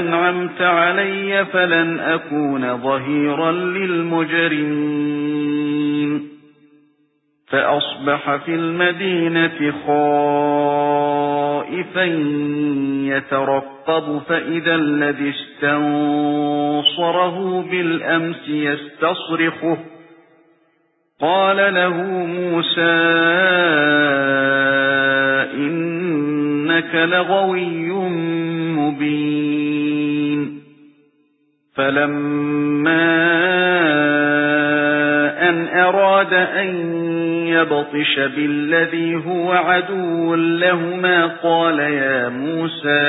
أنعمت علي فلن أكون ظهيرا للمجرمين. فأصبح في المدينة خائفا يترقب فإذا الذي استنصره بالأمس يستصرخه. قال له موسى إنك لغوي فلما أن أراد أن يبطش بالذي هو عدو لهما قال يا موسى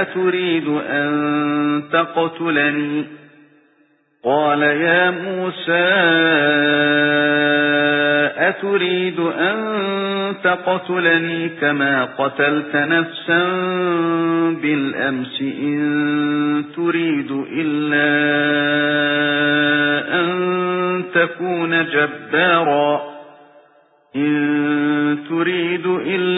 أتريد أن تقتلني؟ قال يا موسى أتريد أن تقتلني كما قتلت نفسا بالأمس إن تريد إلا أن تكون جبارا. إن تريد إلا